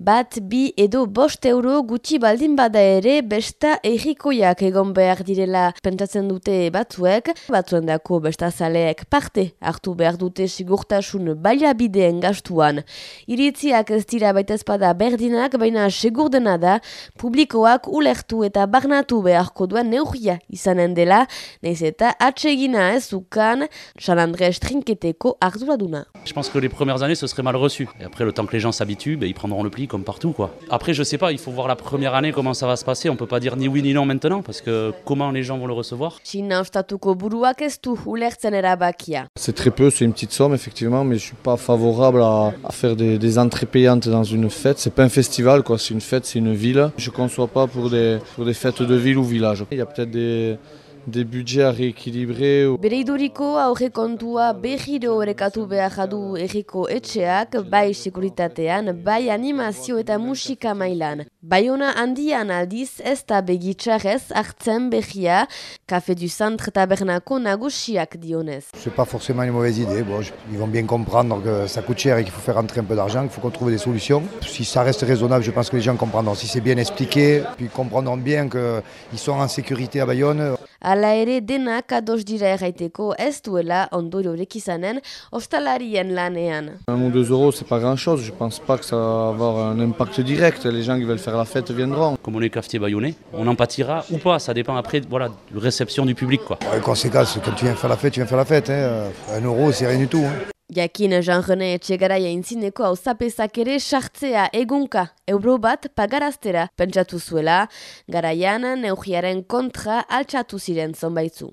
Bat, bi edo bost euro gutxi baldin bada ere besta errikoiak egon behar direla pentsatzen dute batzuek, batzuen dako besta zaleek parte hartu behar dute sigurtasun baliabideen gastuan. Iritziak ez dira baitezpada berdinak, baina segurdena da, publikoak ulertu eta barnatu beharko duen neurria izanen dela, naiz eta atsegina ez ukan, San Andres trinketeko arduraduna. Je pense que les premières années, ce serait mal reçu. Et après, le temps que les gens s'habituent, ben, ils prendront le pli comme partout. Quoi. Après, je sais pas, il faut voir la première année comment ça va se passer. On peut pas dire ni oui ni non maintenant, parce que comment les gens vont le recevoir? C'est très peu, c'est une petite somme effectivement, mais je suis pas favorable à, à faire des, des entrées payantes dans une fête. C'est pas un festival, quoi. C'est une fête, c'est une ville. Je conçois pas pour des, pour des fêtes de ville ou village. Il y a peut-être des des budgets à rééquilibrer. Bere iduriko aurrekontua berriro orekatu behar jadu erriko etxeak, bai sekuritatean, bai animazio eta musika mailan. Baiona handian aldiz ez da begitxarrez hartzen berria, Café du Centre tabernako nagusiak dionez. C'est pas forcément une mauvaise idée. Bon, ils vont bien comprendre que ça coûte cher et qu'il faut faire rentrer un peu d'argent, qu'il faut qu'on trouve des solutions. Si ça reste raisonnable, je pense que les gens comprendront. Si c'est bien expliqué, puis ils comprendront bien qu'ils sont en sécurité à Bayonne. Hala ere denak ados dira erraiteko ez duela ondoriorik izanen ostalarien lanean. Un ou deux euros, c'est pas grand-chose. Je pense pas que ça va avoir un impact direct. Les gens qui veulent faire la fête viendront. Comme on est cafetier bayonnais, on en pâtira ou pas. Ça dépend après voilà, de la réception du public. Quoi. En conséquence, quand tu viens faire la fête, tu viens faire la fête. hein. Un euro, c'est rien du tout. hein. Jakin Jean-René Etxegaraia intzineko hau zapezak ere sartzea egunka euro bat pagaraztera pentsatu zuela, garaian neugiaren kontra altxatu ziren zonbaitzu.